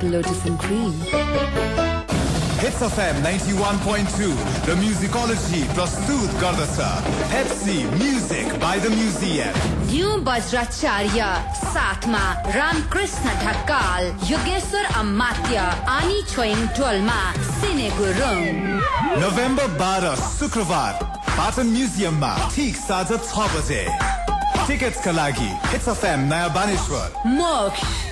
purple lotus and cream. Hits FM 91.2 The Musicology प्रस्तुत गर्दछ Pepsi Music by the Museum. Nhyoo Bajracharya साथमा रामकृष्ण ढकाल योगेश्वर अमात्य आनी छोइङ टोलमा सिने Gurung November बाह्र शुक्रबार पाटन म्युजियममा ठिक साँझ छ बजे टिकट्सका लागि hits FM Naya Baneshwor Moksh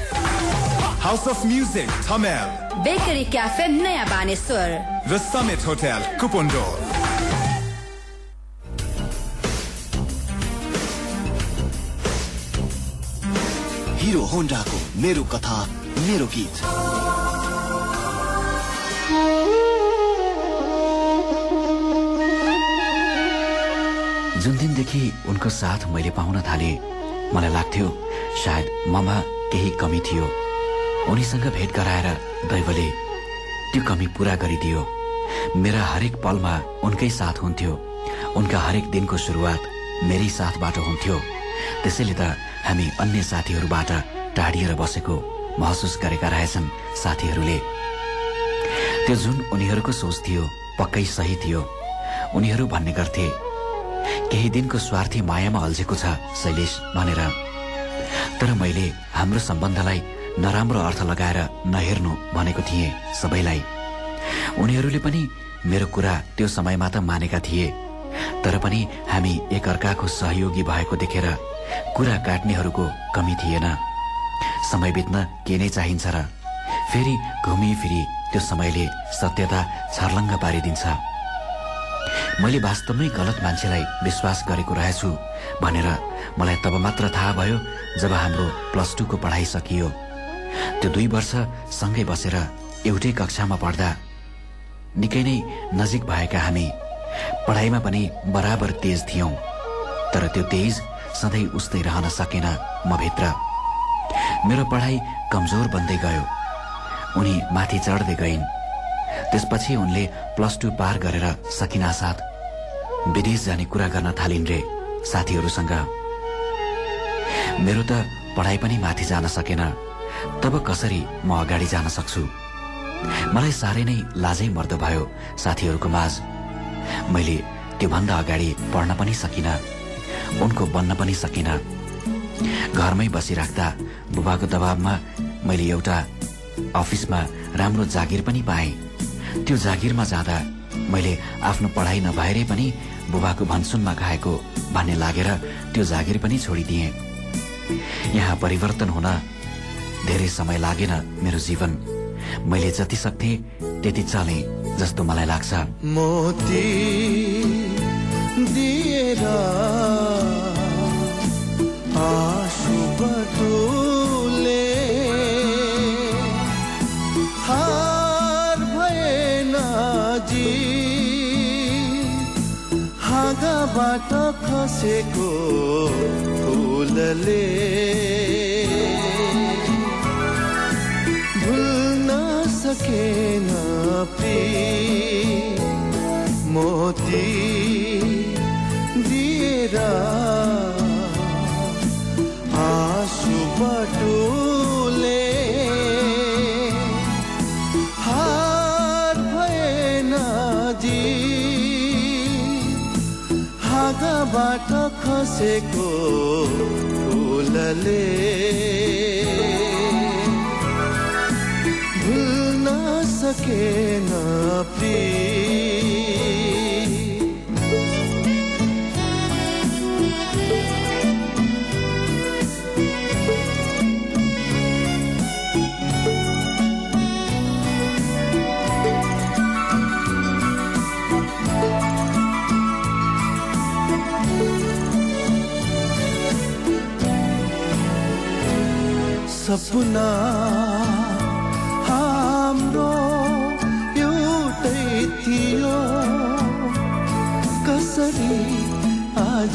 house of music Thamel bakery cafe Naya Baneshwor र समिट होटल कुपन्डोर हिरो होन्डाको मेरो कथा मेरो गीत जुन दिनदेखि उनको साथ मैले पाउन थाले मलाई लाग्थ्यो सायद ममा केही कमी थियो। उनीसँग भेट गराएर दैवले त्यो कमी पूरा गरिदियो। मेरा हरेक पलमा उनकै साथ हुन्थ्यो। उनका हरेक दिनको सुरुवात मेरै साथबाट हुन्थ्यो। त्यसैले त हामी अन्य साथीहरूबाट टाढिएर बसेको महसुस गरेका रहेछन् साथीहरूले। त्यो जुन उनीहरूको सोच थियो पक्कै सही थियो। उनीहरू भन्ने गर्थे केही दिनको स्वार्थी मायामा अल्झेको छ शैलेश भनेर। तर मैले हाम्रो सम्बन्धलाई नराम्रो अर्थ लगाएर नहेर्नु भनेको थिएँ सबैलाई। उनीहरूले पनि मेरो कुरा त्यो समयमा त मानेका थिए। तर पनि हामी एकअर्काको सहयोगी भएको देखेर कुरा काट्नेहरूको कमी थिएन। समय बित्न के नै चाहिन्छ र फेरि घुमिफिरी त्यो समयले सत्यता छर्लङ्ग पारिदिन्छ। मैले वास्तवमै गलत मान्छेलाई विश्वास गरेको रहेछु भनेर मलाई तब मात्र थाहा भयो जब हाम्रो प्लस टूको पढाइ सकियो। त्यो दुई वर्ष सँगै बसेर एउटै कक्षामा पढ्दा निकै नै नजिक भएका हामी। पढाइमा पनि बराबर तेज थियौं तर त्यो तेज सधैँ उस्तै रहन सकेन म भित्र। मेरो पढाइ कमजोर बन्दै गयो। उनी माथि चढ्दै गइन्। त्यसपछि उनले प्लस टू पार गरेर सकिना साथ विदेश जाने कुरा गर्न थालिन् रे साथीहरूसँग। मेरो त पढाइ पनि माथि जान सकेन। तब कसरी म अगाडि जान सक्छु? मलाई साह्रै नै लाजै मर्दो भयो साथीहरूको माझ। मैले त्योभन्दा अगाडि पढ्न पनि सकिन उनको बन्न पनि सकिन। घरमै बसिराख्दा बुबाको दबावमा मैले एउटा अफिसमा राम्रो जागिर पनि पाएँ। त्यो जागिरमा जाँदा मैले आफ्नो पढाइ नभएरै पनि बुबाको भनसुनमा खाएको भन्ने लागेर त्यो जागिर पनि छोडिदिएँ। यहाँ परिवर्तन हुन धेरै समय लागेन मेरो जीवन। मैले जति सक्थे त्यति चले जस्तो मलाई लाग्छ। मोती दिएर बटुले हार भएन हाँगाबाट खसेको फुलले सकेन प्री मोती दिएर आँसु बटुले हार भएन जी हाँगाबाट खसेको फुलले सकेन प्री सपना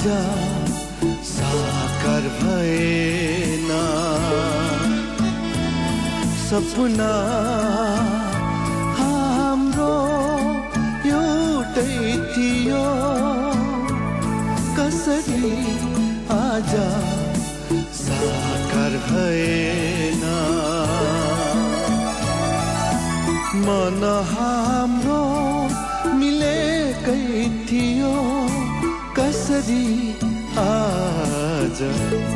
आज साकार भएन सपना हाम्रो एउटै थियो। कस कसरी आज साकार भएन मन हाम्रो मिलेकै थियो। कसरी आज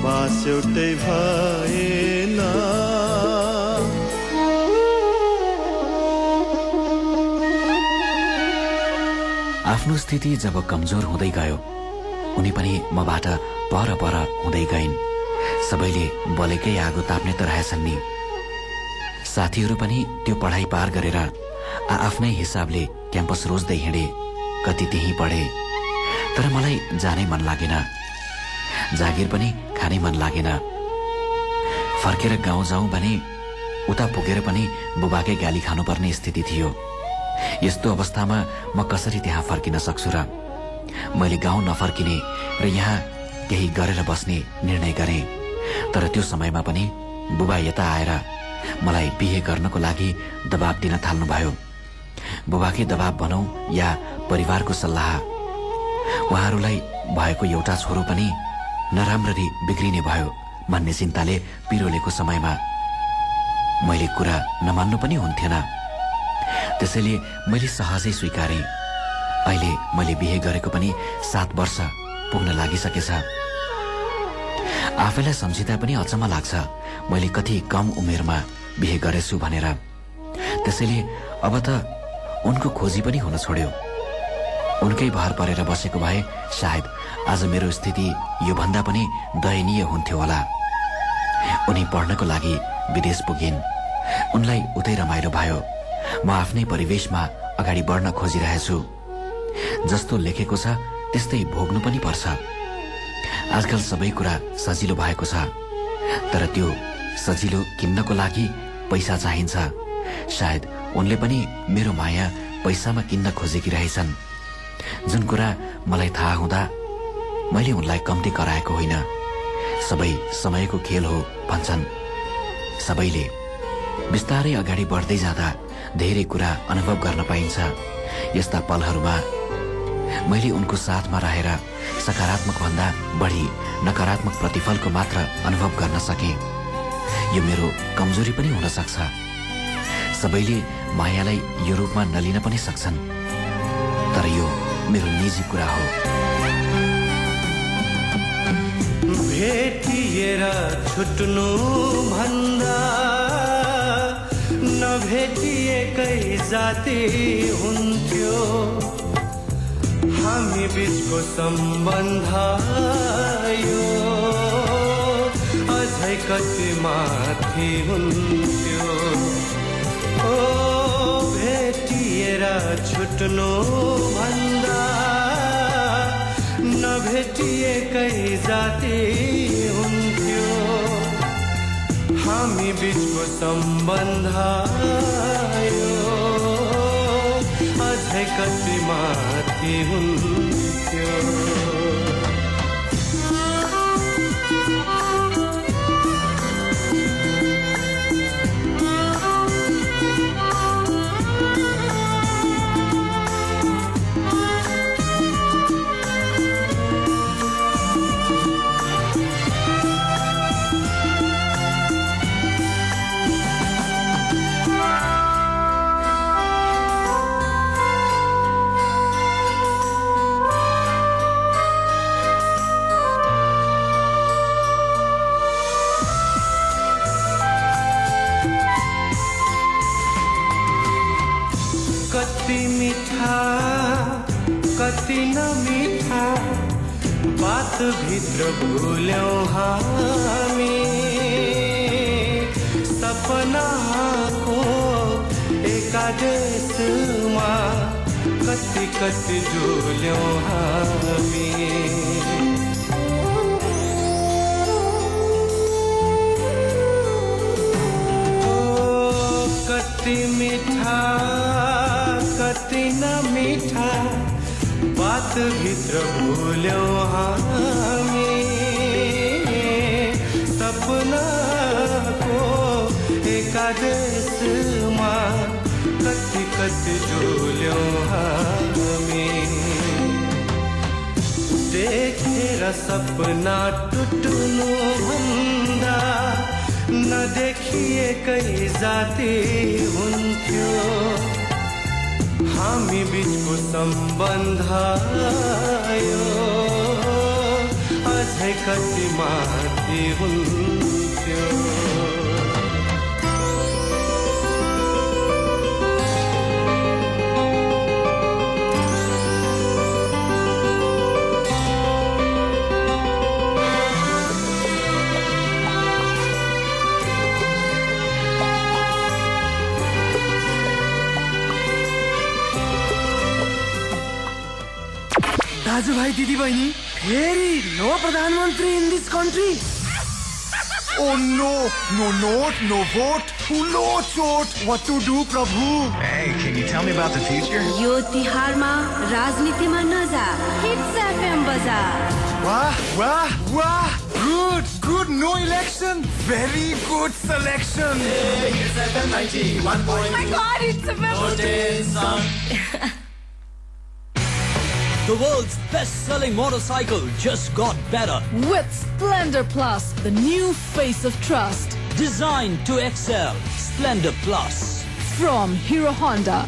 बास एउटै भएन। आफ्नो स्थिति जब कमजोर हुँदै गयो उनी पनि मबाट पर पर हुँदै गइन्। सबैले बलेकै आगो ताप्ने त रहेछन् नि। साथीहरू पनि त्यो पढाइ पार गरेर आफ्नै हिसाबले क्याम्पस रोज्दै हिँडे कति त्यहीँ पढे। तर मलाई जानै मन लागेन। जागिर पनि खानै मन लागेन। फर्केर गाउँ जाउँ भने उता पुगेर पनि बुबाकै गाली खानुपर्ने स्थिति थियो। यस्तो अवस्थामा म कसरी त्यहाँ फर्किन सक्छु र मैले गाउँ नफर्किने र यहाँ केही गरेर बस्ने निर्णय गरे। तर त्यो समयमा पनि बुबा यता आएर मलाई बिहे गर्नको लागि दबाब दिन थाल्नुभयो। बुबाकै दबाब भनौं या परिवारको सल्लाह उहाँहरूलाई भएको एउटा छोरो पनि नराम्ररी बिग्रिने भयो भन्ने चिन्ताले पिरोलेको समयमा। मैले कुरा नमान्नु पनि हुन्थेन। त्यसैले मैले सहजै स्वीकारे। अहिले मैले बिहे गरेको पनि सात वर्ष पुग्न लागिसकेछ। आफैलाई सम्झिँदा पनि अचम्म लाग्छ मैले कति कम उमेरमा बिहे गरेछु भनेर। त्यसैले अब त उनको खोजी पनि हुन छोड्यो। उनकै भर परेर बसेको भए सायद आज मेरो स्थिति योभन्दा पनि दयनीय हुन्थ्यो होला। उनी पढ्नको लागि विदेश पुगिन्। उनलाई उतै रमाइलो भयो। म आफ्नै परिवेशमा अगाडि बढ्न खोजिरहेछु। जस्तो लेखेको छ त्यस्तै भोग्नु पनि पर्छ। आजकल सबै कुरा सजिलो भएको छ। तर त्यो सजिलो किन्नको लागि पैसा चाहिन्छ। सायद उनले पनि मेरो माया पैसामा किन्न खोजेकी रहेछन्। जुन कुरा मलाई थाहा हुँदा मैले उनलाई कम्ती कराएको होइन। सबै समयको खेल हो भन्छन्। सबैले बिस्तारै अगाडि बढ्दै जाँदा धेरै कुरा अनुभव गर्न पाइन्छ। यस्ता पलहरूमा मैले उनको साथमा रहेर सकारात्मक भन्दा बढी नकारात्मक प्रतिफलको मात्र अनुभव गर्न सके। यो मेरो कमजोरी पनि हुन सक्छ। सबैले मायालाई यो रूपमा नलिन पनि सक्छन्। तर यो मेरो निजी कुरा हो। भेटिएर छुट्नु भन्दा नभेटिएकै जाति हुन्थ्यो। हामी बिचको सम्बन्ध यो अझै कति माथि हुन्थ्यो। भेटिएर छुट्नु भन्दा नभेटिएकै जाति हुन्थ्यो। हामी बिचको सम्बन्ध अझै कति माथि हुन्थ्यो। कति नमिठा बात भित्र भुल्यौँ हामी। सपनाको एकादेशमा कति कति डुल्यौँ हामी। देखेर सपना टुट्नु भन्दा नदेखिएकै जाति हुन्थ्यो। हामी बिचको सम्बन्ध अझै कति माथि हुन्थ्यो। दाजुभाइ दिदीबहिनी फेरि नो प्रधानमन्त्री in this country Oh no, no note, no vote, ठुलो चोट. What to do, प्रभु? Hey, can you tell me about the future? यो तिहारमा राजनीतिमा नजा हिट्स एफएम बजा वाह, वाह, वाह. Good, good, no election. Very good selection. The world's best-selling motorcycle just got better. With Splendor Plus, the new face of trust Designed to excel. Splendor Plus. from Hero Honda.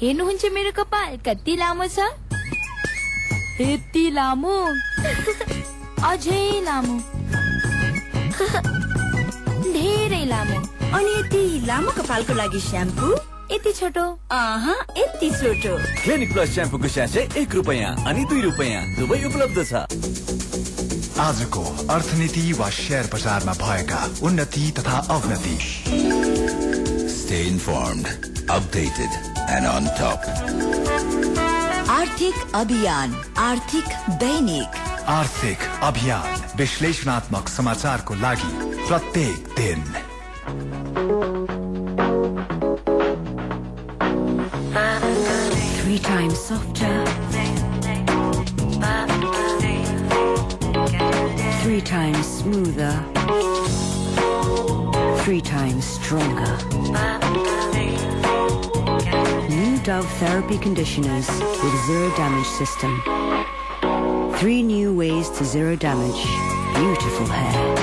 हेर्नुहुन्छ मेरो कपाल कति लामो छ यति लामो अझै लामो धेरै लामो अनि यति लामो कपालको लागि स्याम्पू यति छोटो? यति छोटो। क्लिनिक प्लस स्याम्पूको स्यासे एक रुपियाँ अनि दुई रुपियाँ दुवै उपलब्ध छ। आजको अर्थनीति वा शेयर बजारमा भएका उन्नति तथा अवनति। Stay informed, updated, and on top. आर्थिक अभियान आर्थिक दैनिक। आर्थिक अभियान विश्लेषणात्मक समाचारको लागि प्रत्येक दिन। Three times softer. Three times smoother. Three times stronger. New Dove Therapy Conditioners with zero damage system. Three new ways to zero damage. Beautiful hair.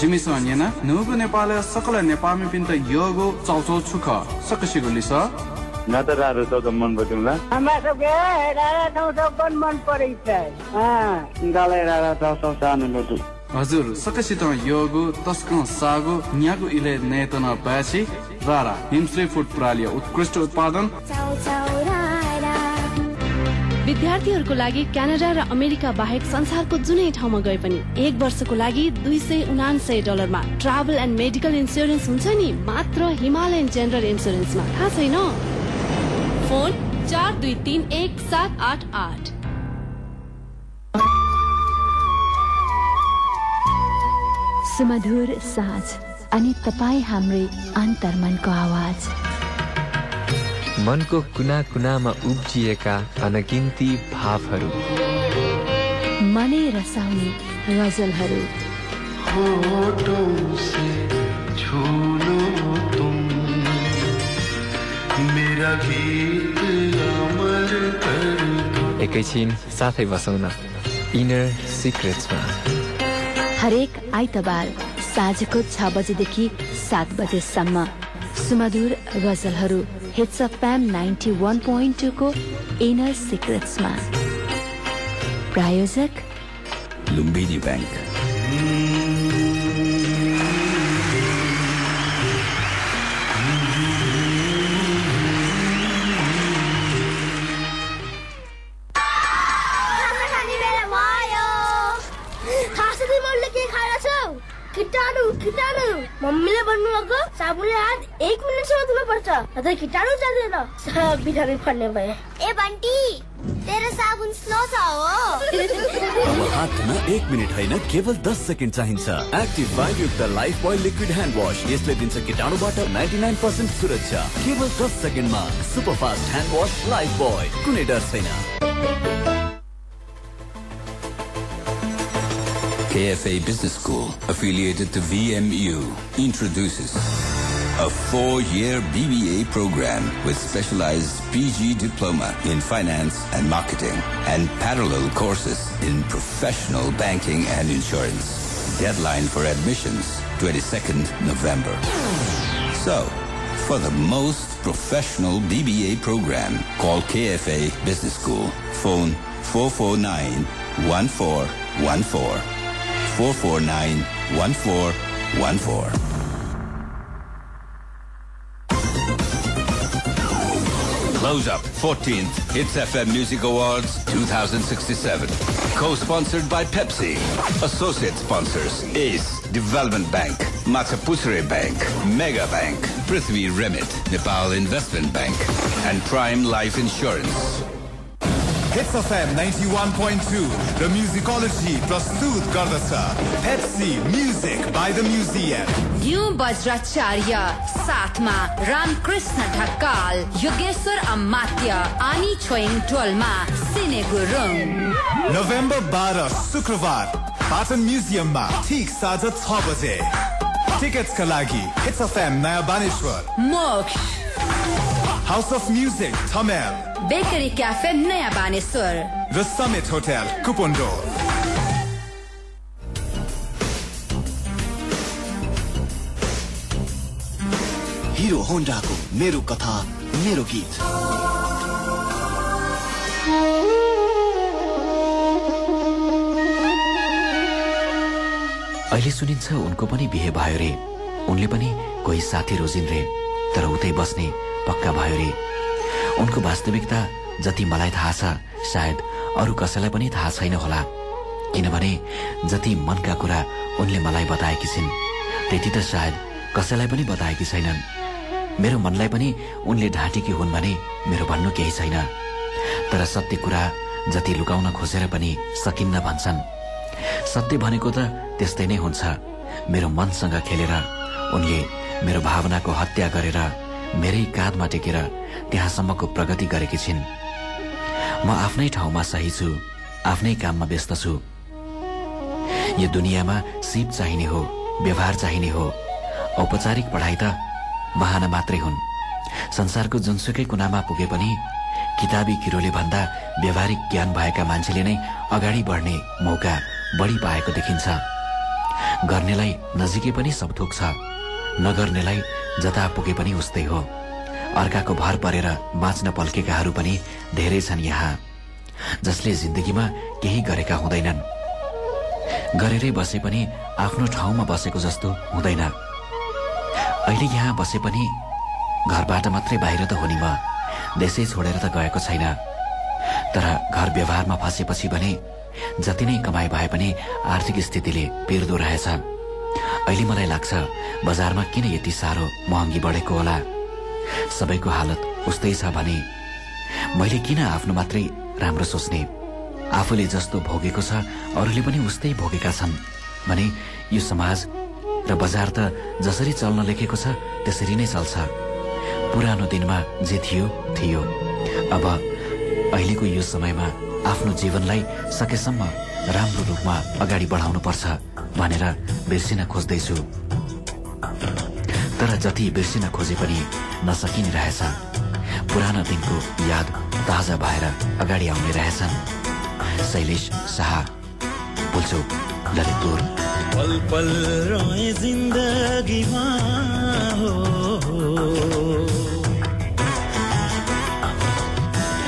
Jimison yana nugu Nepal sakala Nepalmi pinta yogo chow chow छुख सकसिगो लिस नतराहरू त मन पऱ्यो हमरा सबके रारा ठाउँ सब पनि मन छ गालाई रारा सानो हजुर सकसित योगो तस्क सागो न्यागो इले नेतन प्यासी रारा हिमश्री फुड प्रणाली उत्कृष्ट उत्पादन। विद्यार्थीहरूको लागि क्यानाडा र अमेरिका बाहेक संसारको जुनै ठाउँमा गए पनि एक वर्षको लागि दुई सय उनासय डलरमा ट्राभल एन्ड मेडिकल इन्सुरेन्स हुन्छ नि मात्र हिमालयन जेनरल इन्सुरेन्समा थाहा छैन? फोन चार दुई तिन एक सात आठ आठ। सुमधुर साँझ अनि तपाईँ हाम्रै अन्तर्मनको आवाज। मनको कुना कुनामा उब्जिएका अनगिन्ती भावहरू। मनै रसाउने गजलहरू। एकैछिन साथै बसौँ न इनर सिक्रेट्समा हरेक आइतबार साँझको छ बजेदेखि सात बजेसम्म सुमधुर गजलहरू hits of प्याम ninety one point टूको इनर सिक्रेट्समा प्रायोजक Lumbini Bank. किटाणु मम्मीले भन्नुभएको साबुनले हात एक मिनटसम्म धुनु पर्छ अझै किटाणु जाँदैन सब बिरामी पर्ने भए ए बन्टी तेरो साबुन स्लो छ हो हात धुन एक मिनट होइन केवल दस सेकेन्ड चाहिन्छ एक्टिभ फाइभ युक्त Lifebuoy liquid hand wash यसले दिन्छ कीटाणुबाट नाइन्टी नाइन पर्सेन्ट सुरक्षा केवल दस सेकेन्डमा super fast hand wash Lifebuoy कुनै डर छैन KFA Business School, affiliated to VMU, introduces a four-year BBA program with specialized PG diploma in finance and marketing and parallel courses in professional banking and insurance. Deadline for admissions 22nd November. So, for the most professional BBA program, call KFA Business School. Phone 449 1414. 449 1414. Close Up 14th Hits FM Music Awards 2067. Co-sponsored by Pepsi. Associate sponsors Ace Development Bank, Matsapusare Bank, Mega Bank, Prithvi Remit, Nepal Investment Bank, and Prime Life Insurance. Hits FM 91.2 र musicology प्रस्तुत गर्दछ Pepsi music by the museum Nhyoo Bajracharya साथमा रामकृष्ण ढकाल योगेश्वर अमात्य आनी छोइङ टोलमा सिने Gurung November बाह्र शुक्रबार पाटन म्युजियममा ठिक साँझ छ बजे टिकट्सका लागि हिट्स एफएम नयाँ Baneshwor Moksh house of music Thamel bakery cafe नयाँ बानेश्वर र समिट होटल कुपन्डो हिरो होन्डाको मेरो कथा मेरो गीत अहिले सुनिन्छ उनको पनि बिहे भयो रे उनले पनि कोही साथी रोजिन् रे तर उतै बस्ने पक्का भयो रे। उनको वास्तविकता जति मलाई थाहा छ सायद अरू कसैलाई पनि थाहा छैन होला। किनभने जति मनका कुरा उनले मलाई बताएकी छिन् त्यति त सायद कसैलाई पनि बताएकी छैनन्। मेरो मनलाई पनि उनले ढाँटेकी हुन् भने मेरो भन्नु केही छैन। तर सत्य कुरा जति लुकाउन खोजेर पनि सकिन्न भन्छन्। सत्य भनेको त त्यस्तै नै हुन्छ। मेरो मनसँग खेलेर उनले मेरो भावनाको हत्या गरेर मेरै काँधमा टेकेर त्यहाँसम्मको प्रगति गरेकी छिन्। म आफ्नै ठाउँमा सही छु आफ्नै काममा व्यस्त छु। यो दुनियाँमा सिप चाहिने हो व्यवहार चाहिने हो औपचारिक पढाइ त बहाना मात्रै हुन्। संसारको जुनसुकै कुनामा पुगे पनि किताबी किरोले भन्दा व्यवहारिक ज्ञान भएका मान्छेले नै अगाडि बढ्ने मौका बढी पाएको देखिन्छ। गर्नेलाई नजिकै पनि सब थोक छ। नगर्नेलाई जता पुगे पनि उस्तै हो। अर्काको भर परेर बाँच्न पल्केकाहरू पनि धेरै छन् यहाँ जसले जिन्दगीमा केही गरेका हुँदैनन्। गरेरै बसे पनि आफ्नो ठाउँमा बसेको जस्तो हुँदैन। अहिले यहाँ बसे पनि घरबाट मात्रै बाहिर त हो नि म देशै छोडेर त गएको छैन। तर घर व्यवहारमा फँसेपछि भने जति नै कमाइ भए पनि आर्थिक स्थितिले पिर्दो रहेछ। अहिले मलाई लाग्छ बजारमा किन यति साह्रो महँगी बढेको होला? सबैको हालत उस्तै छ भने मैले किन आफ्नो मात्रै राम्रो सोच्ने? आफूले जस्तो भोगेको छ अरूले पनि उस्तै भोगेका छन्। भने यो समाज र बजार त जसरी चल्न लेखेको छ त्यसरी नै चल्छ। पुरानो दिनमा जे थियो थियो। अब अहिलेको यो समयमा आफ्नो जीवनलाई सकेसम्म राम्रो रूपमा अगाडि बढाउनु पर्छ भनेर बिर्सिन खोज्दैछु। तर जति बिर्सिन खोजे पनि नसकिने रहेछ पुरानो दिनको याद ताजा भएर अगाडि आउने रहेछन्। शैलेश शाह पुल्चोक ललितपुर। पल पल रोए जिन्दगीमा हो।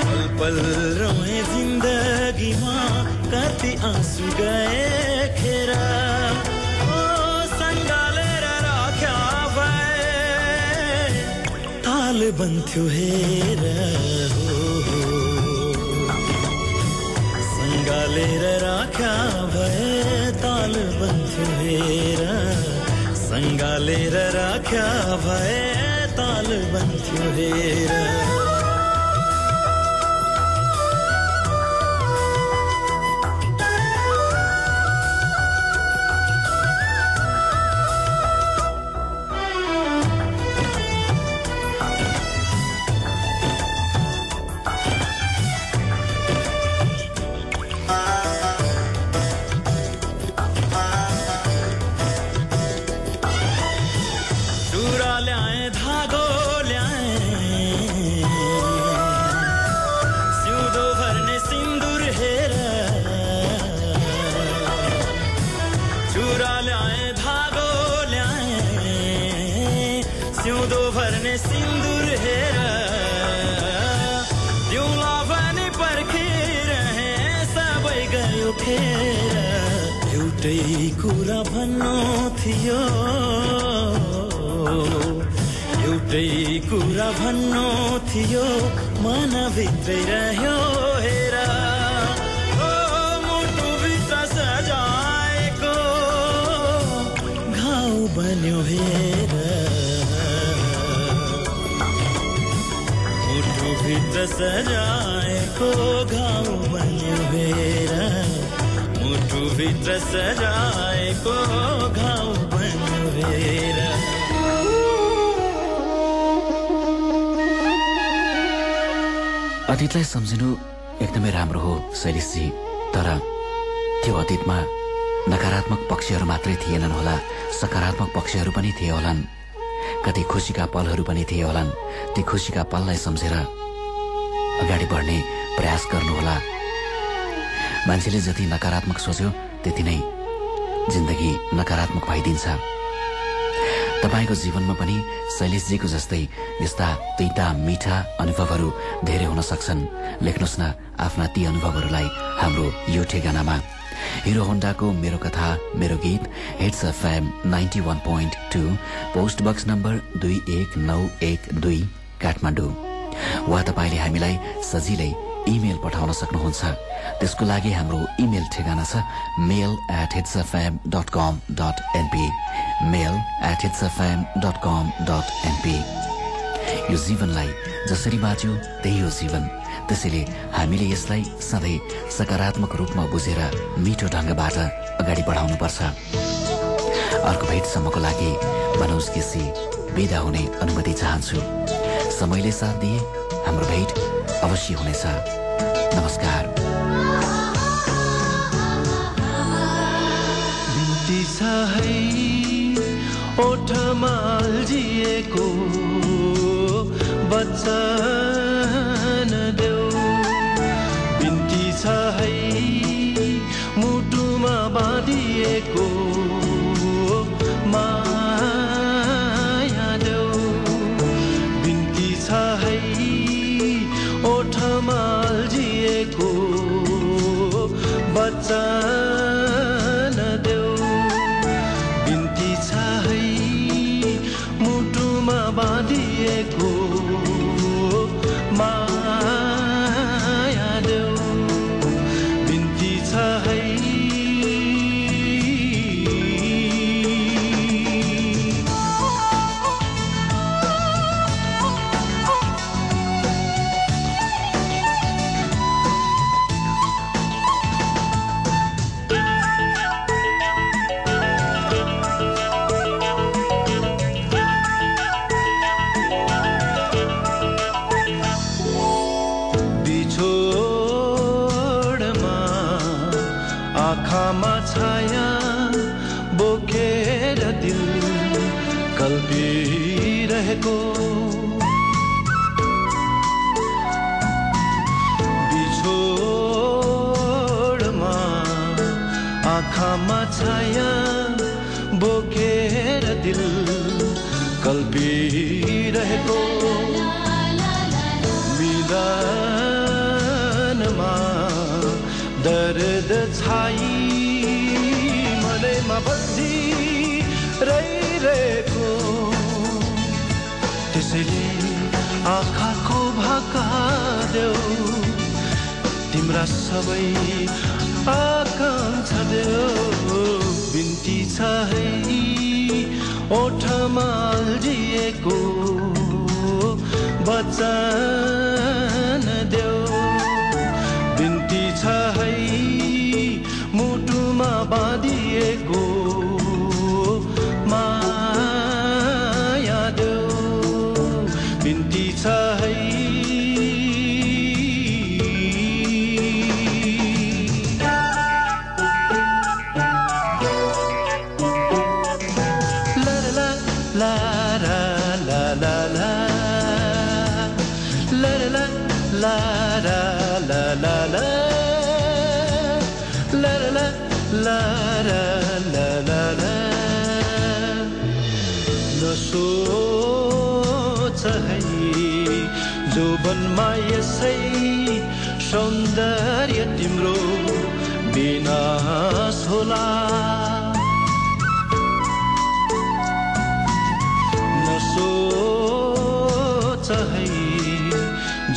पल पल रोए आँसु गए खेर। ओ सङ्गालेर राख्या भए ताल बन्थ्यो हेर हो। सङ्गालेर राख्या भए ताल बन्थ्यो हेर सङ्गालेर राख्या भए ताल बन्थ्यो हेर खेर एउटै कुरा भन्नु थियो। एउटै कुरा भन्नु थियो। मनभित्रै रह्यो हेर। मुटुभित्र सजाएको घाउ बन्यो हेर। मुटुभित्र सजाएको घाउ बन्यो हेर। मुटुभित्र सजाएको घाउ अतीतलाई सम्झिनु एकदमै राम्रो हो शैलेशजी तर त्यो अतीतमा नकारात्मक पक्षहरू मात्रै थिएनन् होला सकारात्मक पक्षहरू पनि थिए होलान्। कति खुसीका पलहरू पनि थिए होलान्। ती खुसीका पललाई सम्झेर अगाडि बढ्ने प्रयास गर्नुहोला मान्छेले जति नकारात्मक सोच्यो त्यति नै जिन्दगी नकारात्मक भइदिन्छ तपाईँको जीवनमा पनि शैलेशजीको जस्तै यस्ता तिता मिठा अनुभवहरू धेरै हुन सक्छन्। लेख्नुहोस् न आफ्ना ती अनुभवहरूलाई हाम्रो यो ठेगानामा। हिरो होन्डाको मेरो कथा मेरो गीत hits FM ninety one point two post box number दुई एक नौ एक दुई काठमाडौँ। वा तपाईँले हामीलाई सजिलै इमेल पठाउन सक्नुहुन्छ। त्यसको लागि हाम्रो इमेल ठेगाना छ mail at dot com dot NP mail at dot com dot NP यो जीवनलाई जसरी बाँच्यो त्यही हो जीवन। त्यसैले हामीले यसलाई सधैँ सकारात्मक रूपमा बुझेर मिठो ढङ्गबाट अगाडि बढाउनुपर्छ। अर्को भेटसम्मको लागि बनौस केसी विदा हुने अनुमति चाहन्छु। समयले साथ दिए हाम्रो भेट अवश्य हुनेछ। नमस्कार। ओठमा अल्झिएको वचन देऊ। बिन्ती छ है मुटुमा बाँधिएको आँखामा छाया बोकेर दिल कल्पिरहेको मिलनमा दर्द छाई मनैमा बसी रहिरहेको। त्यसैले आँखाको भाका देऊ तिम्रा सबै आकाङ्क्षा देऊ बिन्ती छ है ओठमा अल्झिएको वचन देऊ बिन्ती छ है मुटुमा बाँधिएको माया देऊ बिन्ती जोबनमा यसै सौन्दर्य तिम्रो विनाश होला। नसोच है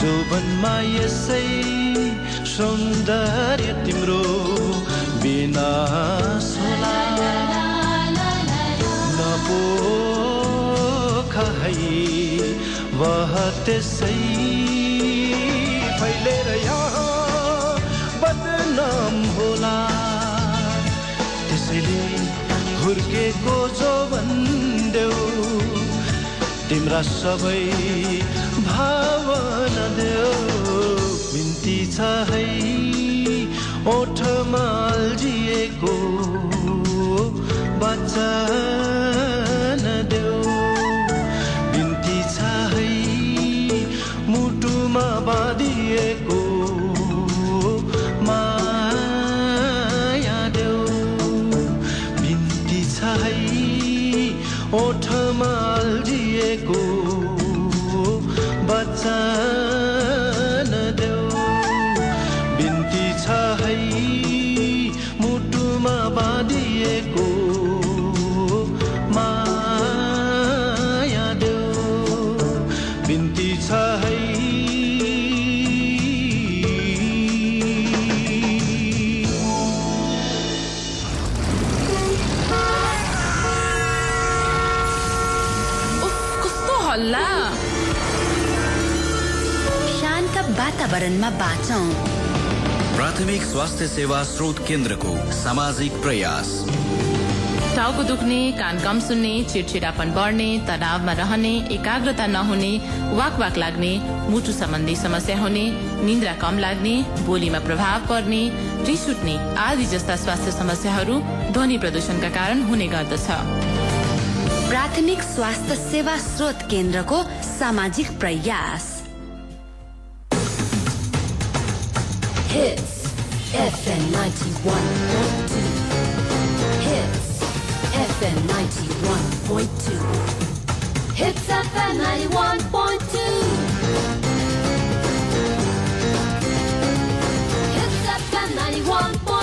जोबनमा यसै सौन्दर्य तिम्रो विनाश होला। नपोख है वह त्यसै हुर्केको जो भनिदेऊ तिम्रा सबै भावना देऊ। बिन्ती छ है ओठमा अल्झिएको वचन वातावरणमा बाँचौँ। प्राथमिक स्वास्थ्य सेवा स्रोत केन्द्रको सामाजिक प्रयास। टाउको दुख्ने कान कम सुन्ने चिडचिडापन बढ्ने तनावमा रहने एकाग्रता नहुने वाक वाक लाग्ने मुटु सम्बन्धी समस्या हुने निन्द्रा कम लाग्ने बोलीमा प्रभाव पर्ने रिस उठ्ने आदि जस्ता स्वास्थ्य समस्याहरू ध्वनि प्रदूषणका कारण हुने गर्दछ। प्राथमिक स्वास्थ्य सेवा स्रोत केन्द्रको सामाजिक प्रयास। Hits FM 91.2. Hits FM 91.2. Hits FM 91.2. Hits FM 91.2.